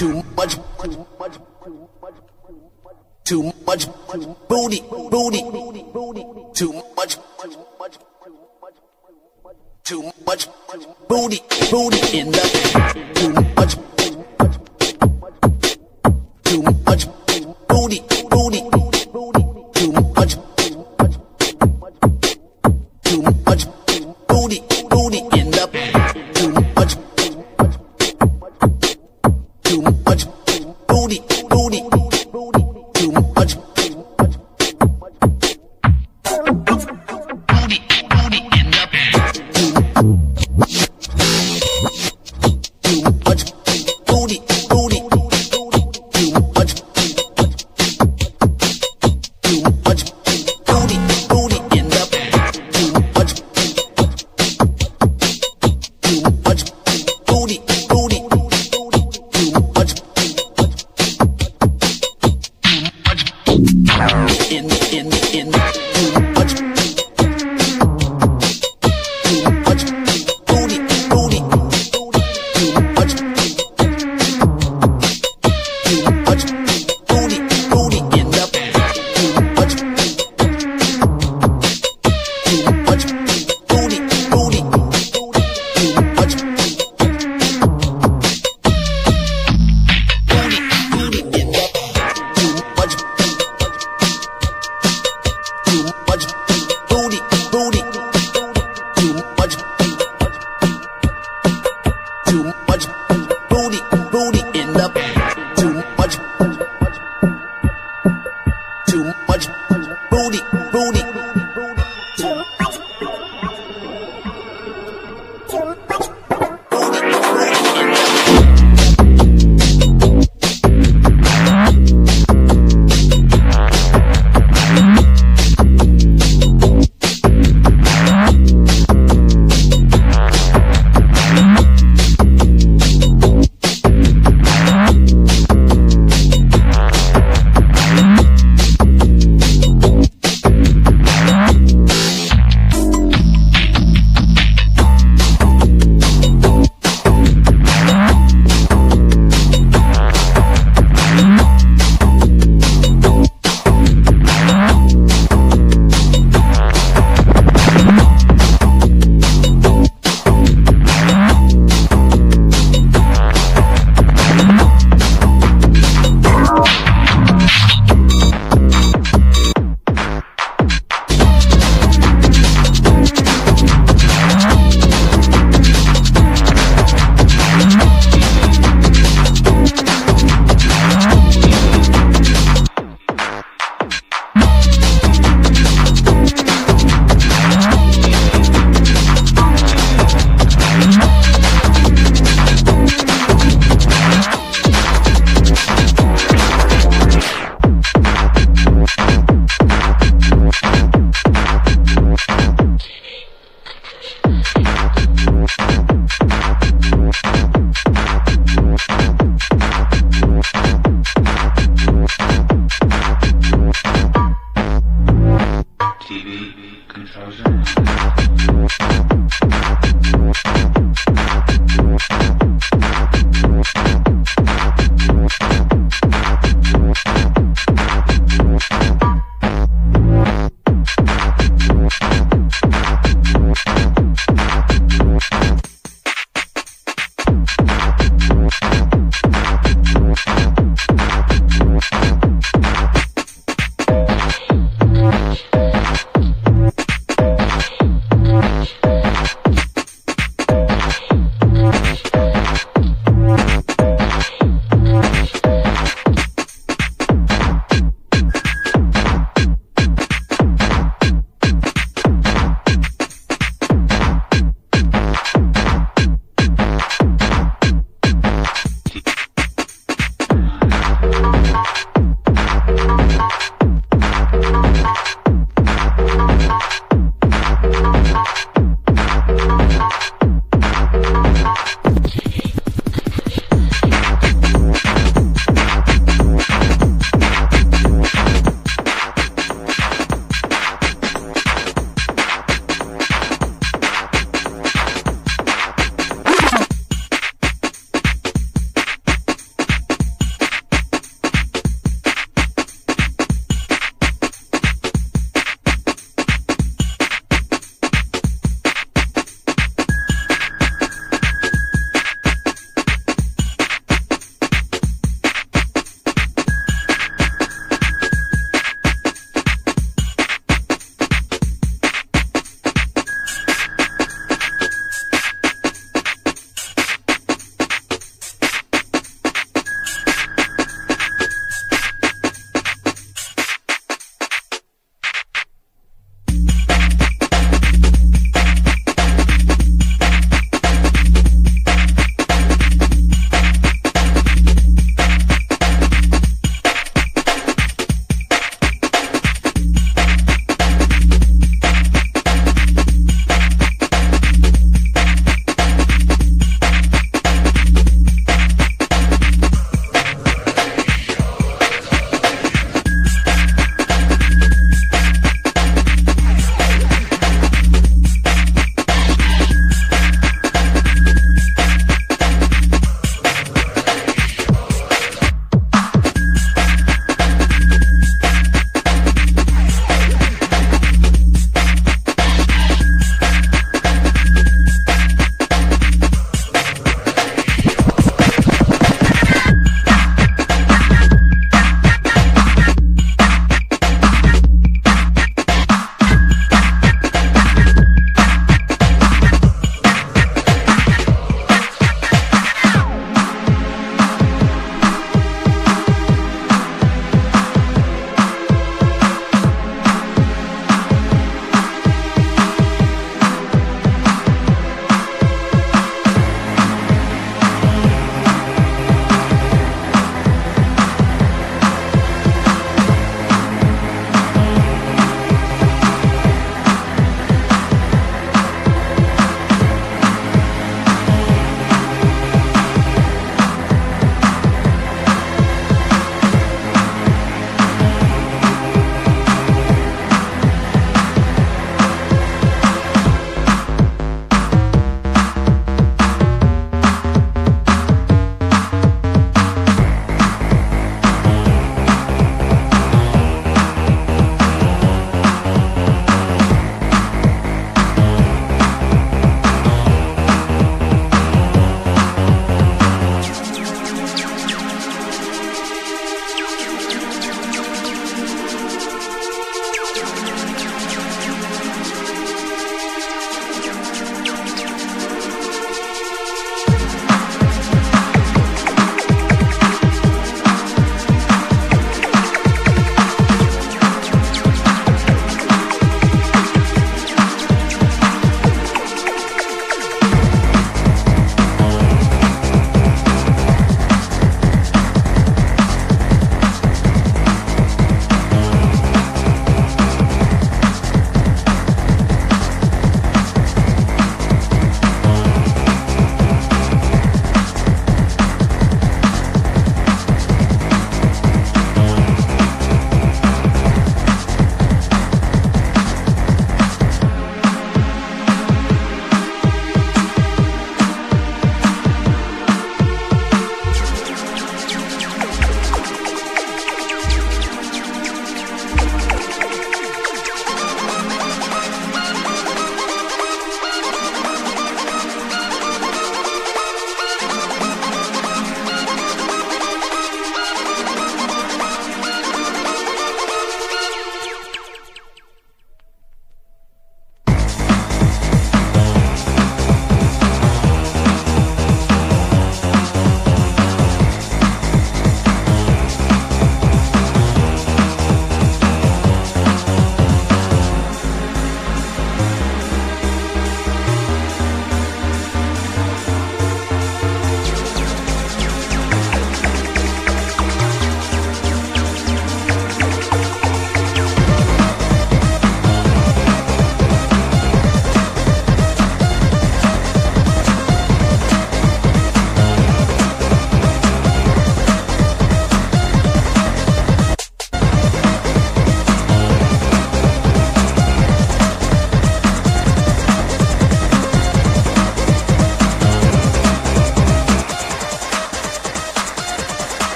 too much, too much booty, booty, too much, too much booty, booty in the too much, too much booty, booty, too much, too much.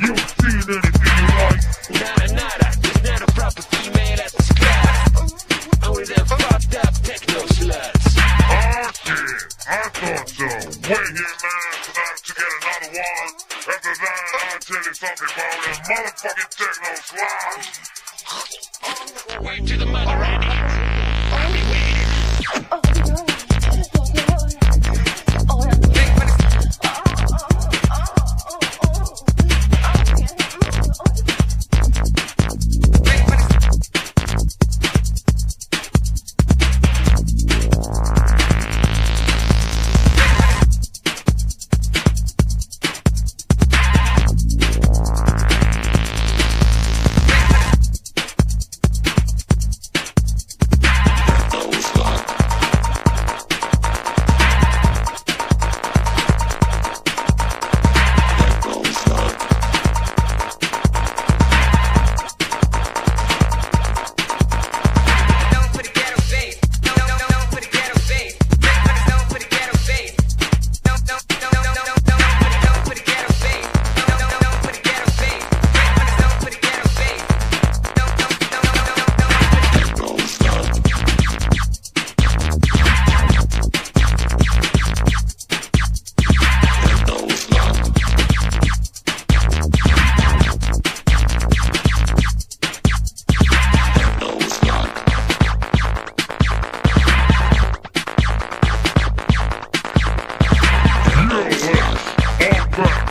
Hoes. ain't seen anything Rock.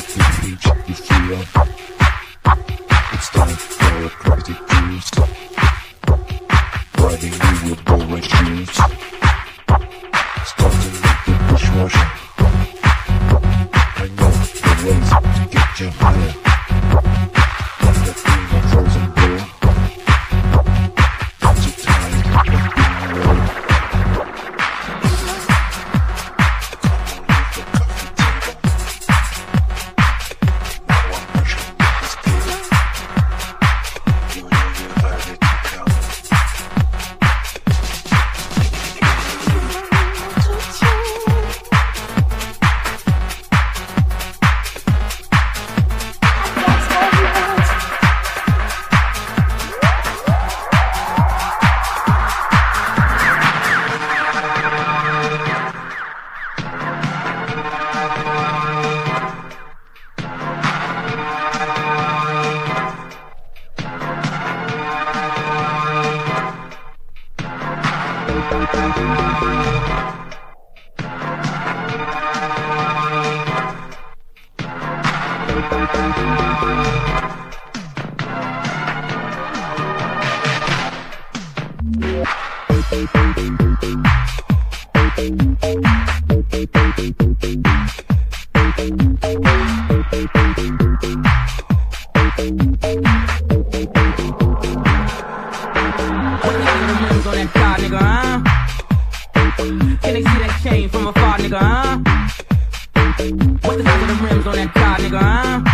to teach you fear. It's time for a crazy cruise. Riding you with all shoes. Starting with the bushwasher. I know the ways to get you higher. don't that car, nigga, huh?